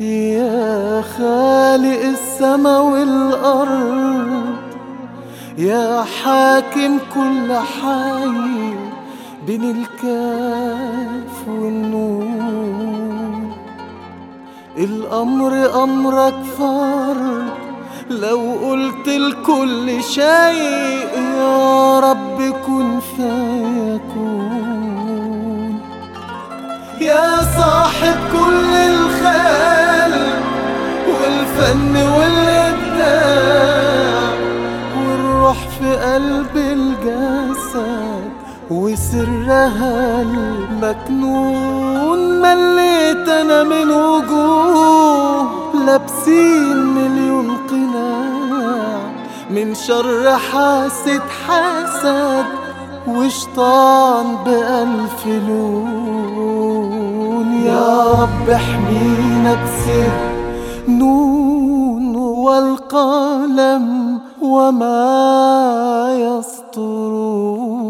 يا خالق السما والأرض يا حاكم كل حي بين الكاف والنون. الأمر أمرك فرد لو قلت لكل شيء يا رب كن فيكون. يا صاحب والفن والإبداع والروح في قلب الجسد وسرها المكنون مليت أنا من وجوه لابسين مليون قناع من شر حاسد حسد وشطان بألف لون. يا رب احمينا بسر نون والقلم وما يسطرون.